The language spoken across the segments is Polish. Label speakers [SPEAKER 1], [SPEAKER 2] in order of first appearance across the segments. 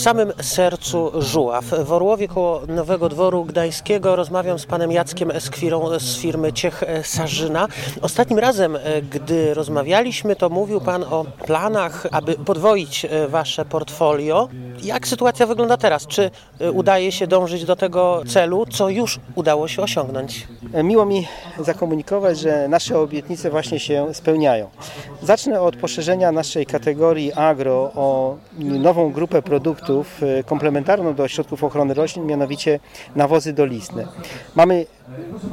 [SPEAKER 1] samym sercu Żuław. W Orłowie koło Nowego Dworu Gdańskiego rozmawiam z panem Jackiem Eskwirą z firmy Ciech Sarzyna. Ostatnim razem, e, gdy rozmawialiśmy, to mówił pan o planach, aby podwoić e, wasze portfolio. Jak sytuacja wygląda teraz? Czy e, udaje się dążyć do tego celu, co już udało się osiągnąć?
[SPEAKER 2] Miło mi zakomunikować, że nasze obietnice właśnie się spełniają. Zacznę od poszerzenia naszej kategorii agro o nową grupę produktów komplementarną do środków ochrony roślin, mianowicie nawozy dolistne. Mamy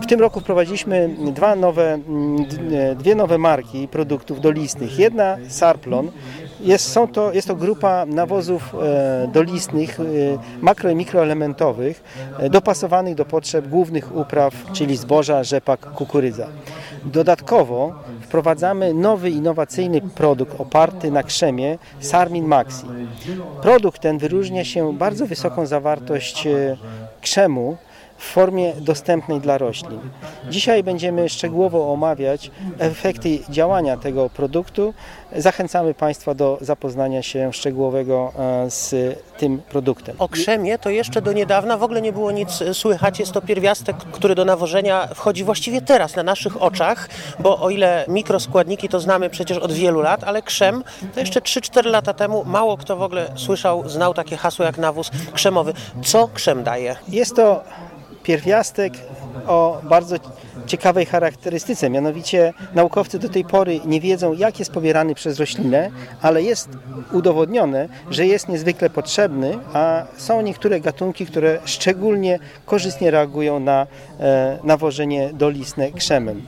[SPEAKER 2] w tym roku wprowadziliśmy dwa nowe, dwie nowe marki produktów dolistnych. Jedna Sarplon, jest, są to, jest to grupa nawozów e, dolistnych, e, makro i mikroelementowych, e, dopasowanych do potrzeb głównych upraw, czyli zboża, rzepak, kukurydza. Dodatkowo wprowadzamy nowy innowacyjny produkt oparty na krzemie Sarmin Maxi. Produkt ten wyróżnia się bardzo wysoką zawartość krzemu, w formie dostępnej dla roślin. Dzisiaj będziemy szczegółowo omawiać efekty działania tego produktu. Zachęcamy Państwa do zapoznania się szczegółowego e, z tym produktem.
[SPEAKER 1] O krzemie to jeszcze do niedawna w ogóle nie było nic słychać. Jest to pierwiastek, który do nawożenia wchodzi właściwie teraz na naszych oczach, bo o ile mikroskładniki to znamy przecież od wielu lat, ale krzem to jeszcze 3-4 lata temu mało kto w ogóle słyszał, znał takie hasło jak nawóz krzemowy. Co krzem daje?
[SPEAKER 2] Jest to pierwiastek o bardzo ciekawej charakterystyce. Mianowicie naukowcy do tej pory nie wiedzą, jak jest pobierany przez roślinę, ale jest udowodnione, że jest niezwykle potrzebny, a są niektóre gatunki, które szczególnie korzystnie reagują na e, nawożenie dolistne krzemem.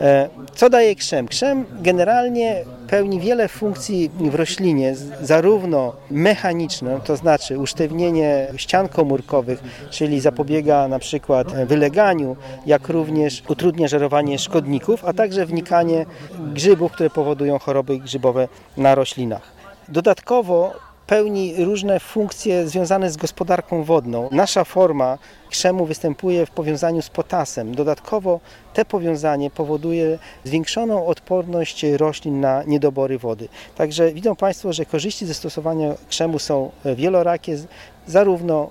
[SPEAKER 2] E, co daje krzem? Krzem generalnie pełni wiele funkcji w roślinie, zarówno mechaniczne, to znaczy usztywnienie ścian komórkowych, czyli zapobiega na przykład wyleganiu, jak również utrudnia żerowanie szkodników, a także wnikanie grzybów, które powodują choroby grzybowe na roślinach. Dodatkowo pełni różne funkcje związane z gospodarką wodną. Nasza forma krzemu występuje w powiązaniu z potasem. Dodatkowo te powiązanie powoduje zwiększoną odporność roślin na niedobory wody. Także widzą Państwo, że korzyści ze stosowania krzemu są wielorakie, zarówno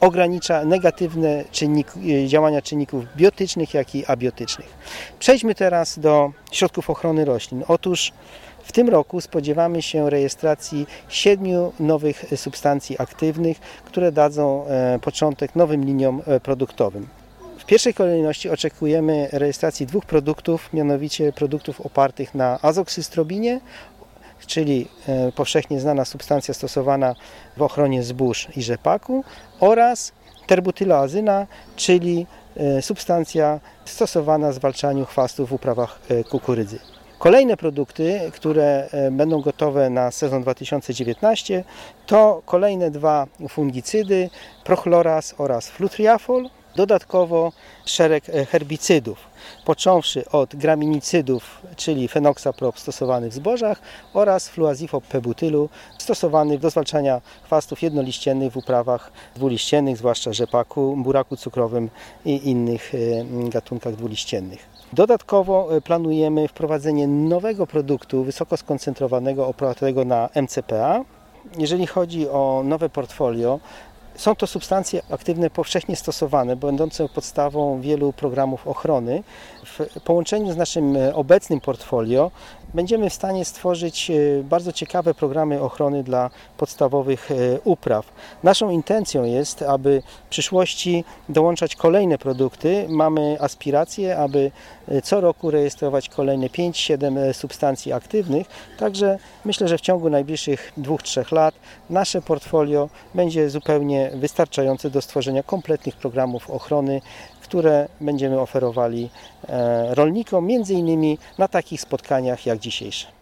[SPEAKER 2] ogranicza negatywne czynnik, działania czynników biotycznych, jak i abiotycznych. Przejdźmy teraz do środków ochrony roślin. Otóż w tym roku spodziewamy się rejestracji siedmiu nowych substancji aktywnych, które dadzą e, początek nowym liniom e, produktowym. W pierwszej kolejności oczekujemy rejestracji dwóch produktów, mianowicie produktów opartych na azoksystrobinie, czyli e, powszechnie znana substancja stosowana w ochronie zbóż i rzepaku oraz terbutyloazyna, czyli substancja stosowana w zwalczaniu chwastów w uprawach kukurydzy. Kolejne produkty, które e, będą gotowe na sezon 2019 to kolejne dwa fungicydy, prochloras oraz flutriafol. Dodatkowo szereg e, herbicydów, począwszy od graminicydów, czyli fenoxaprop stosowany w zbożach oraz fluazifop-pebutylu stosowany do zwalczania chwastów jednoliściennych w uprawach dwuliściennych, zwłaszcza rzepaku, buraku cukrowym i innych e, gatunkach dwuliściennych. Dodatkowo e, planujemy wprowadzenie nowego produktu wysoko skoncentrowanego opartego na MCPA. Jeżeli chodzi o nowe portfolio, są to substancje aktywne powszechnie stosowane, będące podstawą wielu programów ochrony. W połączeniu z naszym e, obecnym portfolio będziemy w stanie stworzyć e, bardzo ciekawe programy ochrony dla podstawowych e, upraw. Naszą intencją jest, aby w przyszłości dołączać kolejne produkty. Mamy aspiracje, aby co roku rejestrować kolejne 5-7 substancji aktywnych. Także myślę, że w ciągu najbliższych 2-3 lat nasze portfolio będzie zupełnie wystarczające do stworzenia kompletnych programów ochrony, które będziemy oferowali e, rolnikom, między innymi na takich spotkaniach jak dzisiaj dzisiejsze.